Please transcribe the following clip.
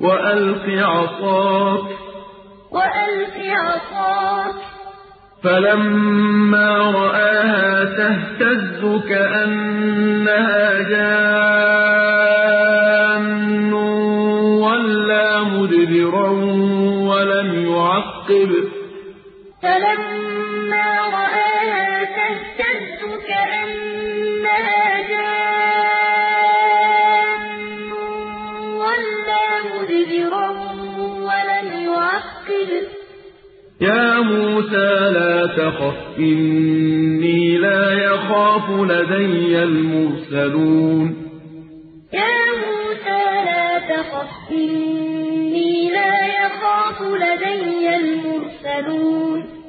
وألق عصاك. وألق عصاك. فلما رآها تهتز كأنها جان. ولا مدبرا ولم يعقب. فلما مدبرا ولم يعقب يا موسى لا تخف إني لا يخاف لدي المرسلون. يا موسى لا تخف إني لا يخاف لدي المرسلون.